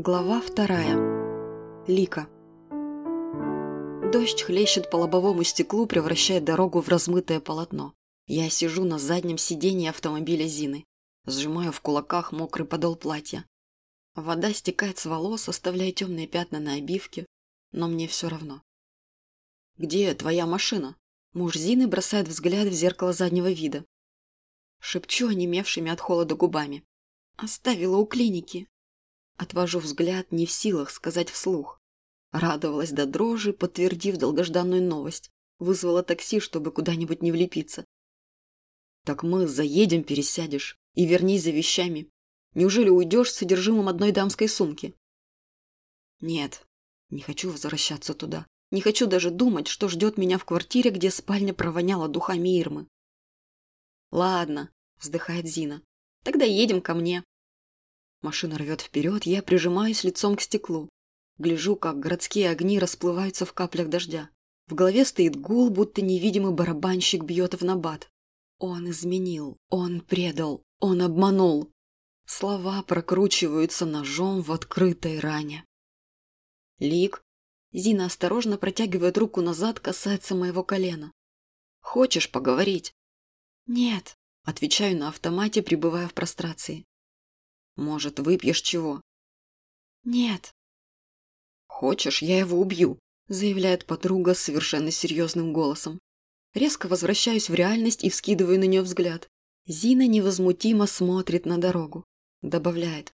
Глава вторая. Лика. Дождь хлещет по лобовому стеклу, превращая дорогу в размытое полотно. Я сижу на заднем сиденье автомобиля Зины. Сжимаю в кулаках мокрый подол платья. Вода стекает с волос, оставляя темные пятна на обивке, но мне все равно. «Где твоя машина?» Муж Зины бросает взгляд в зеркало заднего вида. Шепчу онемевшими от холода губами. «Оставила у клиники». Отвожу взгляд, не в силах сказать вслух. Радовалась до дрожи, подтвердив долгожданную новость. Вызвала такси, чтобы куда-нибудь не влепиться. «Так мы заедем, пересядешь. И вернись за вещами. Неужели уйдешь с содержимым одной дамской сумки?» «Нет, не хочу возвращаться туда. Не хочу даже думать, что ждет меня в квартире, где спальня провоняла духами Ирмы». «Ладно», — вздыхает Зина. «Тогда едем ко мне. Машина рвет вперед, я прижимаюсь лицом к стеклу. Гляжу, как городские огни расплываются в каплях дождя. В голове стоит гул, будто невидимый барабанщик бьет в набат. Он изменил, он предал, он обманул. Слова прокручиваются ножом в открытой ране. Лик. Зина осторожно протягивает руку назад, касается моего колена. Хочешь поговорить? Нет. Отвечаю на автомате, пребывая в прострации. Может, выпьешь чего? Нет. Хочешь, я его убью, заявляет подруга совершенно серьезным голосом. Резко возвращаюсь в реальность и вскидываю на нее взгляд. Зина невозмутимо смотрит на дорогу. Добавляет.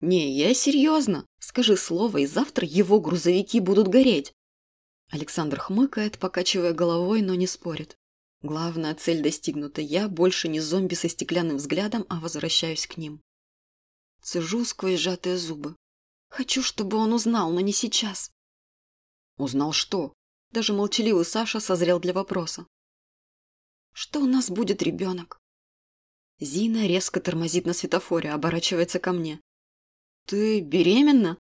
«Не, я серьезно. Скажи слово, и завтра его грузовики будут гореть». Александр хмыкает, покачивая головой, но не спорит. Главная цель достигнута. Я больше не зомби со стеклянным взглядом, а возвращаюсь к ним. Цежу сквозь сжатые зубы. Хочу, чтобы он узнал, но не сейчас. Узнал что? Даже молчаливый Саша созрел для вопроса. Что у нас будет ребенок? Зина резко тормозит на светофоре, оборачивается ко мне. Ты беременна?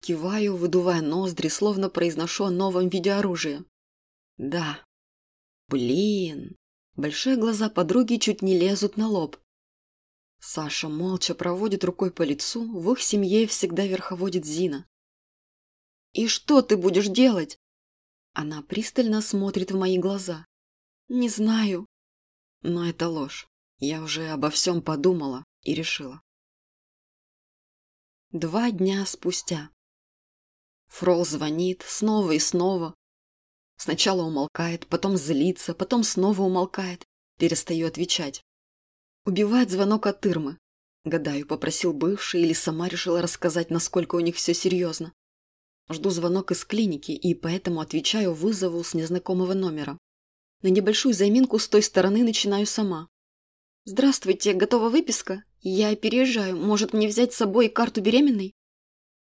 Киваю, выдувая ноздри, словно произношу о новом виде оружия. Да. Блин. Большие глаза подруги чуть не лезут на лоб. Саша молча проводит рукой по лицу, в их семье всегда верховодит Зина. «И что ты будешь делать?» Она пристально смотрит в мои глаза. «Не знаю». Но это ложь. Я уже обо всем подумала и решила. Два дня спустя. Фрол звонит снова и снова. Сначала умолкает, потом злится, потом снова умолкает. Перестаю отвечать. Убивает звонок от Ирмы. Гадаю, попросил бывший или сама решила рассказать, насколько у них все серьезно. Жду звонок из клиники и поэтому отвечаю вызову с незнакомого номера. На небольшую заминку с той стороны начинаю сама. «Здравствуйте, готова выписка? Я переезжаю. Может, мне взять с собой карту беременной?»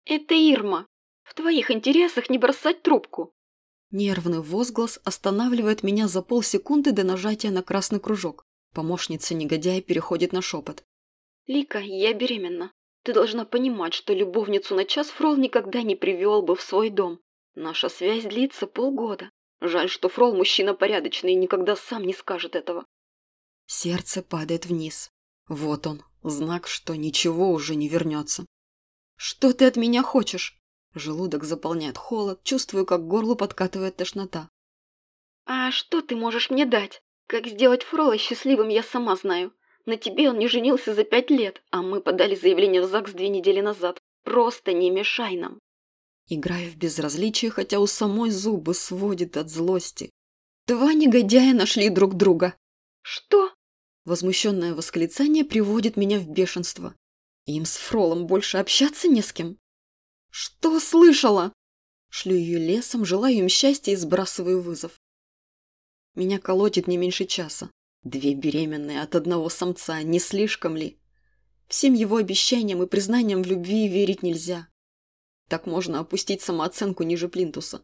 «Это Ирма. В твоих интересах не бросать трубку». Нервный возглас останавливает меня за полсекунды до нажатия на красный кружок. Помощница негодяя переходит на шепот. «Лика, я беременна. Ты должна понимать, что любовницу на час Фрол никогда не привел бы в свой дом. Наша связь длится полгода. Жаль, что Фрол мужчина порядочный и никогда сам не скажет этого». Сердце падает вниз. Вот он, знак, что ничего уже не вернется. «Что ты от меня хочешь?» Желудок заполняет холод, чувствую, как горло подкатывает тошнота. «А что ты можешь мне дать?» Как сделать Фрола счастливым, я сама знаю. На тебе он не женился за пять лет, а мы подали заявление в ЗАГС две недели назад. Просто не мешай нам. Играю в безразличие, хотя у самой зубы сводит от злости. Два негодяя нашли друг друга. Что? Возмущенное восклицание приводит меня в бешенство. Им с Фролом больше общаться не с кем. Что слышала? Шлю ее лесом, желаю им счастья и сбрасываю вызов. Меня колотит не меньше часа. Две беременные от одного самца, не слишком ли? Всем его обещаниям и признаниям в любви верить нельзя. Так можно опустить самооценку ниже плинтуса.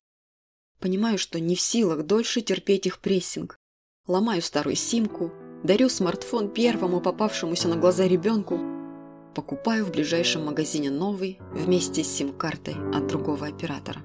Понимаю, что не в силах дольше терпеть их прессинг. Ломаю старую симку, дарю смартфон первому попавшемуся на глаза ребенку, покупаю в ближайшем магазине новый вместе с сим-картой от другого оператора.